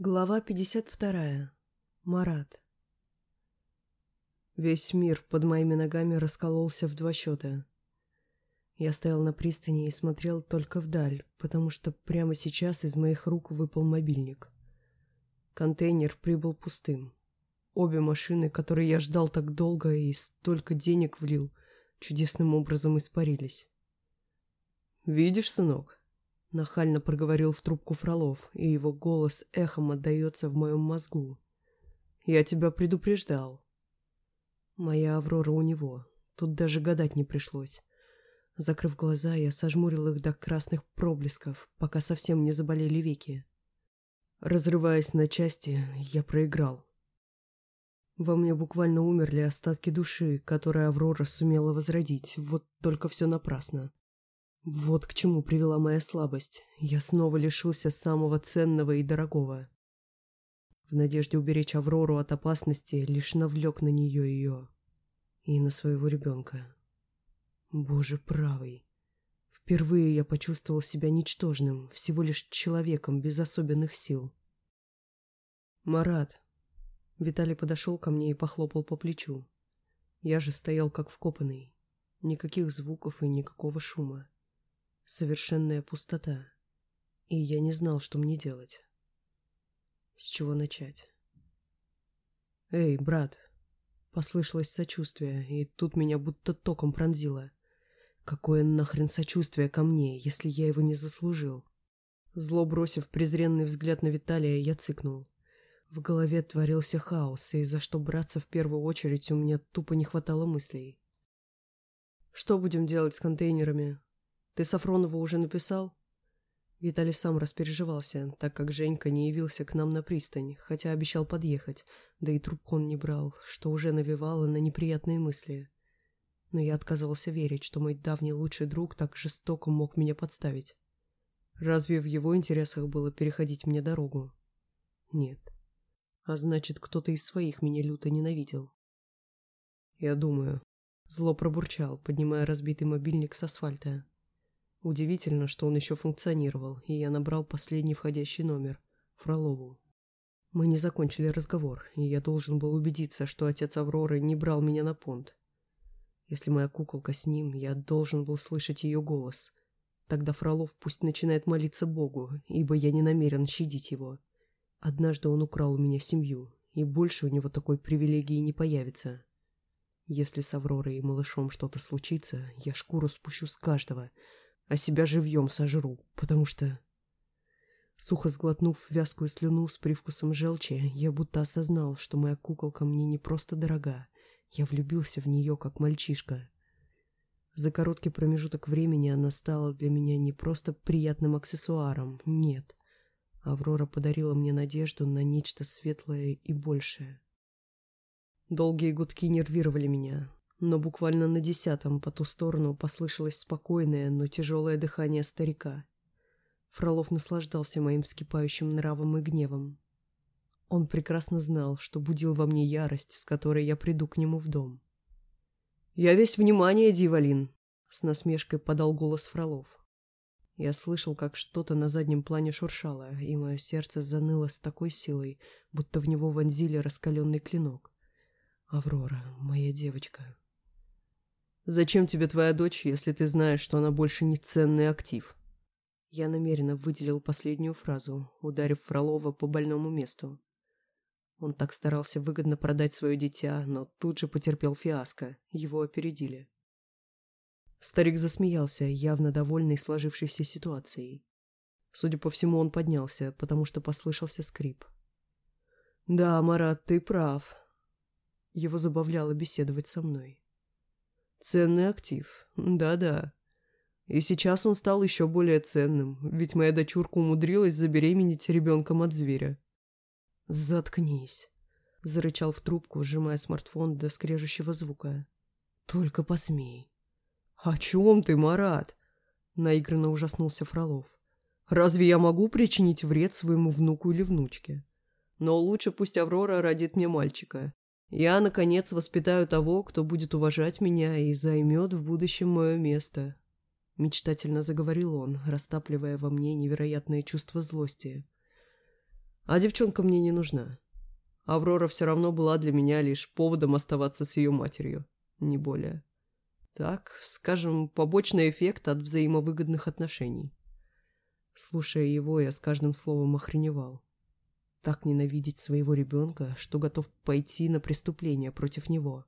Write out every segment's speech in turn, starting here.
Глава 52. Марат. Весь мир под моими ногами раскололся в два счета. Я стоял на пристани и смотрел только вдаль, потому что прямо сейчас из моих рук выпал мобильник. Контейнер прибыл пустым. Обе машины, которые я ждал так долго и столько денег влил, чудесным образом испарились. «Видишь, сынок?» Нахально проговорил в трубку Фролов, и его голос эхом отдается в моем мозгу. «Я тебя предупреждал». Моя Аврора у него. Тут даже гадать не пришлось. Закрыв глаза, я сожмурил их до красных проблесков, пока совсем не заболели веки. Разрываясь на части, я проиграл. Во мне буквально умерли остатки души, которые Аврора сумела возродить, вот только все напрасно. Вот к чему привела моя слабость. Я снова лишился самого ценного и дорогого. В надежде уберечь Аврору от опасности, лишь навлек на нее ее. И на своего ребенка. Боже правый. Впервые я почувствовал себя ничтожным, всего лишь человеком без особенных сил. «Марат!» Виталий подошел ко мне и похлопал по плечу. Я же стоял как вкопанный. Никаких звуков и никакого шума совершенная пустота, и я не знал, что мне делать. С чего начать? «Эй, брат!» Послышалось сочувствие, и тут меня будто током пронзило. Какое нахрен сочувствие ко мне, если я его не заслужил? Зло бросив презренный взгляд на Виталия, я цыкнул. В голове творился хаос, и за что браться в первую очередь у меня тупо не хватало мыслей. «Что будем делать с контейнерами?» Ты Сафронову уже написал?» Виталий сам распереживался, так как Женька не явился к нам на пристань, хотя обещал подъехать, да и трубку он не брал, что уже навевало на неприятные мысли. Но я отказывался верить, что мой давний лучший друг так жестоко мог меня подставить. Разве в его интересах было переходить мне дорогу? Нет. А значит, кто-то из своих меня люто ненавидел. Я думаю. Зло пробурчал, поднимая разбитый мобильник с асфальта. Удивительно, что он еще функционировал, и я набрал последний входящий номер – Фролову. Мы не закончили разговор, и я должен был убедиться, что отец Авроры не брал меня на понт. Если моя куколка с ним, я должен был слышать ее голос. Тогда Фролов пусть начинает молиться Богу, ибо я не намерен щадить его. Однажды он украл у меня семью, и больше у него такой привилегии не появится. Если с Авророй и малышом что-то случится, я шкуру спущу с каждого – а себя живьем сожру, потому что... Сухо сглотнув вязкую слюну с привкусом желчи, я будто осознал, что моя куколка мне не просто дорога, я влюбился в нее, как мальчишка. За короткий промежуток времени она стала для меня не просто приятным аксессуаром, нет. Аврора подарила мне надежду на нечто светлое и большее. Долгие гудки нервировали меня, но буквально на десятом по ту сторону послышалось спокойное, но тяжелое дыхание старика. Фролов наслаждался моим вскипающим нравом и гневом. Он прекрасно знал, что будил во мне ярость, с которой я приду к нему в дом. «Я весь внимание, Дивалин!» — с насмешкой подал голос Фролов. Я слышал, как что-то на заднем плане шуршало, и мое сердце заныло с такой силой, будто в него вонзили раскаленный клинок. «Аврора, моя девочка, Зачем тебе твоя дочь, если ты знаешь, что она больше не ценный актив? Я намеренно выделил последнюю фразу, ударив Фролова по больному месту. Он так старался выгодно продать свое дитя, но тут же потерпел фиаско, его опередили. Старик засмеялся, явно довольный сложившейся ситуацией. Судя по всему, он поднялся, потому что послышался скрип. «Да, Марат, ты прав». Его забавляло беседовать со мной. Ценный актив. Да-да. И сейчас он стал еще более ценным, ведь моя дочурка умудрилась забеременеть ребенком от зверя. «Заткнись», — зарычал в трубку, сжимая смартфон до скрежущего звука. «Только посмей». «О чем ты, Марат?» — наигранно ужаснулся Фролов. «Разве я могу причинить вред своему внуку или внучке? Но лучше пусть Аврора родит мне мальчика. Я, наконец, воспитаю того, кто будет уважать меня и займет в будущем мое место. Мечтательно заговорил он, растапливая во мне невероятное чувство злости. А девчонка мне не нужна. Аврора все равно была для меня лишь поводом оставаться с ее матерью, не более. Так, скажем, побочный эффект от взаимовыгодных отношений. Слушая его, я с каждым словом охреневал. Так ненавидеть своего ребенка, что готов пойти на преступление против него.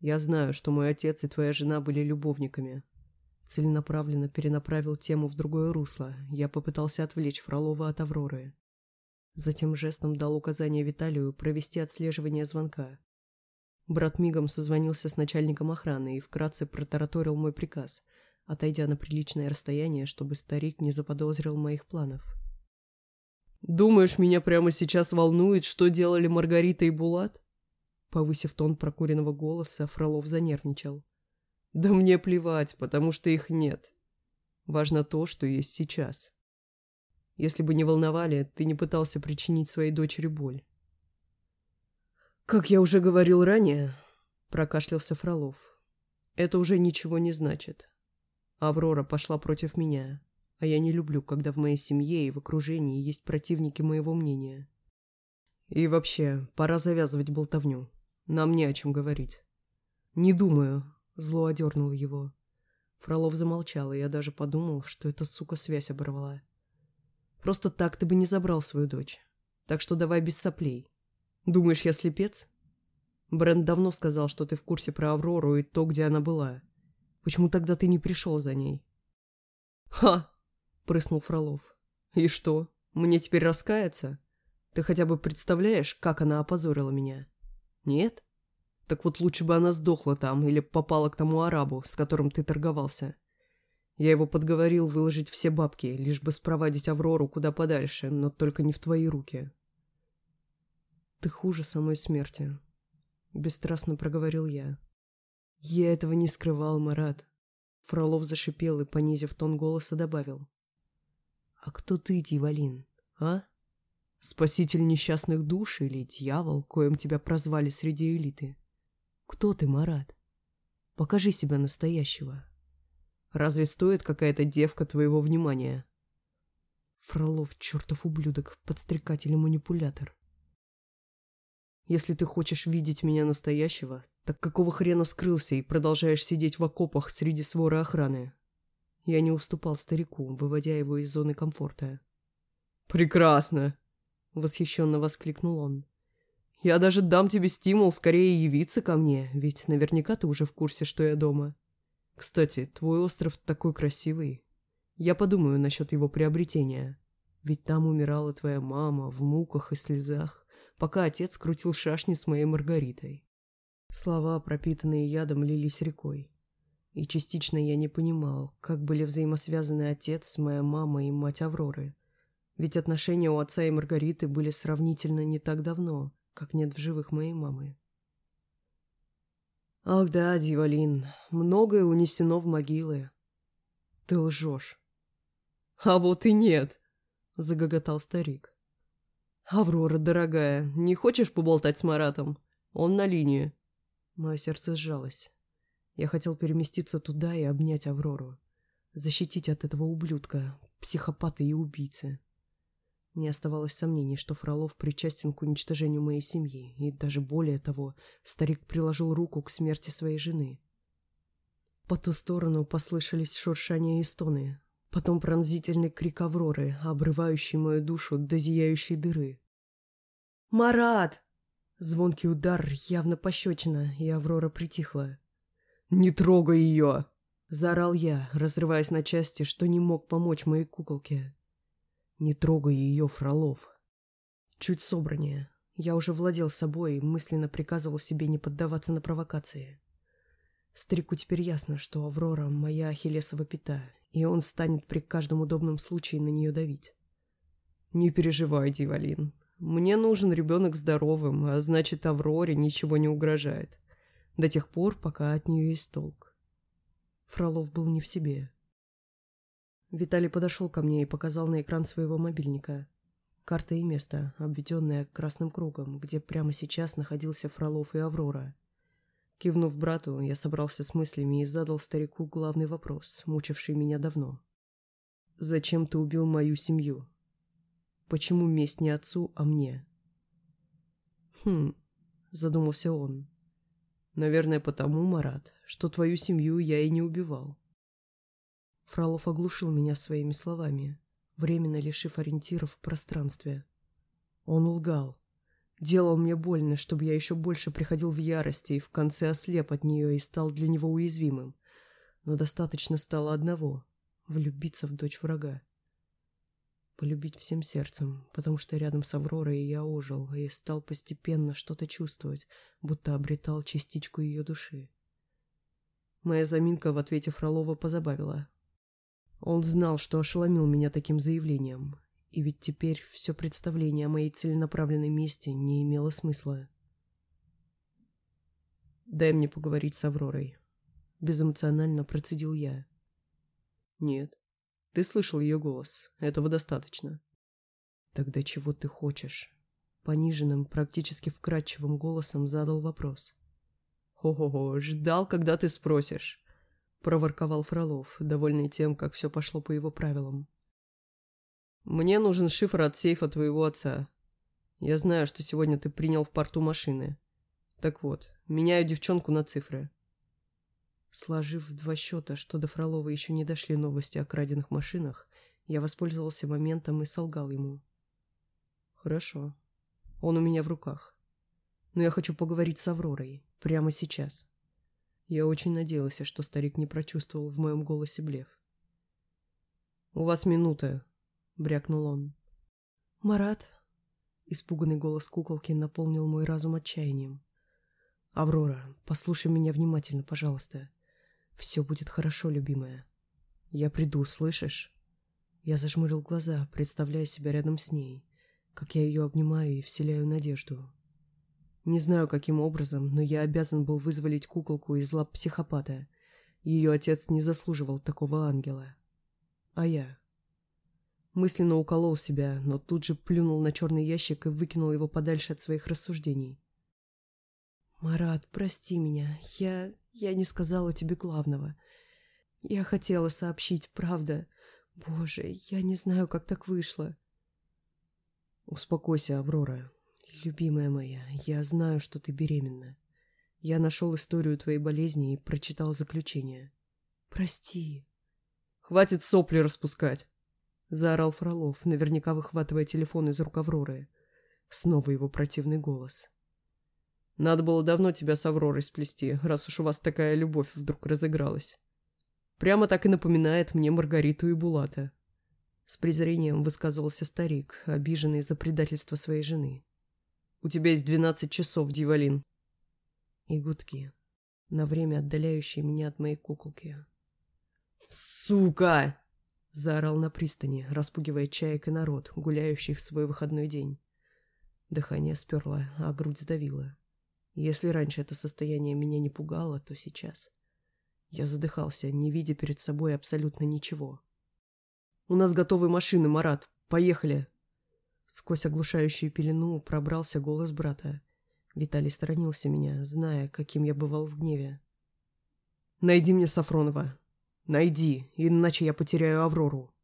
Я знаю, что мой отец и твоя жена были любовниками. Целенаправленно перенаправил тему в другое русло. Я попытался отвлечь Фролова от Авроры. Затем жестом дал указание Виталию провести отслеживание звонка. Брат мигом созвонился с начальником охраны и вкратце протараторил мой приказ, отойдя на приличное расстояние, чтобы старик не заподозрил моих планов. «Думаешь, меня прямо сейчас волнует, что делали Маргарита и Булат?» Повысив тон прокуренного голоса, Фролов занервничал. «Да мне плевать, потому что их нет. Важно то, что есть сейчас. Если бы не волновали, ты не пытался причинить своей дочери боль. «Как я уже говорил ранее», — прокашлялся Фролов, — «это уже ничего не значит. Аврора пошла против меня, а я не люблю, когда в моей семье и в окружении есть противники моего мнения. И вообще, пора завязывать болтовню. Нам не о чем говорить». «Не думаю», — зло одернул его. Фролов замолчал, и я даже подумал, что эта сука связь оборвала. «Просто так ты бы не забрал свою дочь. Так что давай без соплей. Думаешь, я слепец? Брэнд давно сказал, что ты в курсе про Аврору и то, где она была. Почему тогда ты не пришел за ней? Ха! Прыснул Фролов. И что, мне теперь раскаяться? Ты хотя бы представляешь, как она опозорила меня? Нет? Так вот лучше бы она сдохла там или попала к тому арабу, с которым ты торговался. Я его подговорил выложить все бабки, лишь бы спровадить Аврору куда подальше, но только не в твои руки. «Ты хуже самой смерти», — бесстрастно проговорил я. «Я этого не скрывал, Марат». Фролов зашипел и, понизив тон голоса, добавил. «А кто ты, Дивалин, а? Спаситель несчастных душ или дьявол, коим тебя прозвали среди элиты? Кто ты, Марат? Покажи себя настоящего. Разве стоит какая-то девка твоего внимания?» Фролов, чертов ублюдок, подстрекатель и манипулятор. Если ты хочешь видеть меня настоящего, так какого хрена скрылся и продолжаешь сидеть в окопах среди своры охраны? Я не уступал старику, выводя его из зоны комфорта. «Прекрасно!» — восхищенно воскликнул он. «Я даже дам тебе стимул скорее явиться ко мне, ведь наверняка ты уже в курсе, что я дома. Кстати, твой остров такой красивый. Я подумаю насчет его приобретения. Ведь там умирала твоя мама в муках и слезах пока отец крутил шашни с моей Маргаритой. Слова, пропитанные ядом, лились рекой. И частично я не понимал, как были взаимосвязаны отец, моя мама и мать Авроры. Ведь отношения у отца и Маргариты были сравнительно не так давно, как нет в живых моей мамы. Ах да, Дивалин, многое унесено в могилы. Ты лжешь. А вот и нет, загоготал старик. «Аврора, дорогая, не хочешь поболтать с Маратом? Он на линии». Мое сердце сжалось. Я хотел переместиться туда и обнять Аврору. Защитить от этого ублюдка, психопата и убийцы. Не оставалось сомнений, что Фролов причастен к уничтожению моей семьи, и даже более того, старик приложил руку к смерти своей жены. По ту сторону послышались шуршания и стоны, Потом пронзительный крик Авроры, обрывающий мою душу до зияющей дыры. «Марат!» Звонкий удар, явно пощечина, и Аврора притихла. «Не трогай ее!» Заорал я, разрываясь на части, что не мог помочь моей куколке. «Не трогай ее, Фролов!» Чуть собраннее. Я уже владел собой и мысленно приказывал себе не поддаваться на провокации. Старику теперь ясно, что Аврора — моя ахиллесова пята, и он станет при каждом удобном случае на нее давить. «Не переживай, Дивалин. Мне нужен ребенок здоровым, а значит, Авроре ничего не угрожает. До тех пор, пока от нее есть толк». Фролов был не в себе. Виталий подошел ко мне и показал на экран своего мобильника. Карта и место, обведенное красным кругом, где прямо сейчас находился Фролов и Аврора – Кивнув брату, я собрался с мыслями и задал старику главный вопрос, мучивший меня давно. «Зачем ты убил мою семью?» Почему месть не отцу, а мне? Хм, задумался он. Наверное, потому, Марат, что твою семью я и не убивал. Фролов оглушил меня своими словами, временно лишив ориентиров в пространстве. Он лгал. Делал мне больно, чтобы я еще больше приходил в ярости и в конце ослеп от нее и стал для него уязвимым. Но достаточно стало одного — влюбиться в дочь врага. Полюбить всем сердцем, потому что рядом с Авророй я ожил и стал постепенно что-то чувствовать, будто обретал частичку ее души. Моя заминка в ответе Фролова позабавила. Он знал, что ошеломил меня таким заявлением, и ведь теперь все представление о моей целенаправленной мести не имело смысла. «Дай мне поговорить с Авророй», — безэмоционально процедил я. «Нет, ты слышал ее голос. Этого достаточно». «Тогда чего ты хочешь?» Пониженным, практически вкрадчивым голосом задал вопрос. «Хо-хо-хо, ждал, когда ты спросишь», — проворковал Фролов, довольный тем, как все пошло по его правилам. «Мне нужен шифр от сейфа твоего отца. Я знаю, что сегодня ты принял в порту машины. Так вот, меняю девчонку на цифры». Сложив в два счета, что до Фролова еще не дошли новости о краденных машинах, я воспользовался моментом и солгал ему. «Хорошо. Он у меня в руках. Но я хочу поговорить с Авророй. Прямо сейчас». Я очень надеялся, что старик не прочувствовал в моем голосе блеф. «У вас минута», — брякнул он. «Марат», — испуганный голос куколки наполнил мой разум отчаянием. «Аврора, послушай меня внимательно, пожалуйста. Все будет хорошо, любимая. Я приду, слышишь?» Я зажмурил глаза, представляя себя рядом с ней, как я ее обнимаю и вселяю надежду. Не знаю, каким образом, но я обязан был вызволить куколку из лап психопата. Ее отец не заслуживал такого ангела. А я? Мысленно уколол себя, но тут же плюнул на черный ящик и выкинул его подальше от своих рассуждений. «Марат, прости меня. Я... я не сказала тебе главного. Я хотела сообщить, правда. Боже, я не знаю, как так вышло». «Успокойся, Аврора. «Любимая моя, я знаю, что ты беременна. Я нашел историю твоей болезни и прочитал заключение. Прости». «Хватит сопли распускать!» — заорал Фролов, наверняка выхватывая телефон из рук Авроры. Снова его противный голос. «Надо было давно тебя с Авророй сплести, раз уж у вас такая любовь вдруг разыгралась. Прямо так и напоминает мне Маргариту и Булата». С презрением высказывался старик, обиженный за предательство своей жены. У тебя есть двенадцать часов, Дьяволин. И гудки, на время отдаляющие меня от моей куколки. «Сука!» — заорал на пристани, распугивая чаек и народ, гуляющий в свой выходной день. Дыхание сперло, а грудь сдавила. Если раньше это состояние меня не пугало, то сейчас... Я задыхался, не видя перед собой абсолютно ничего. «У нас готовы машины, Марат. Поехали!» Сквозь оглушающую пелену пробрался голос брата. Виталий сторонился меня, зная, каким я бывал в гневе. «Найди мне Сафронова. Найди, иначе я потеряю Аврору».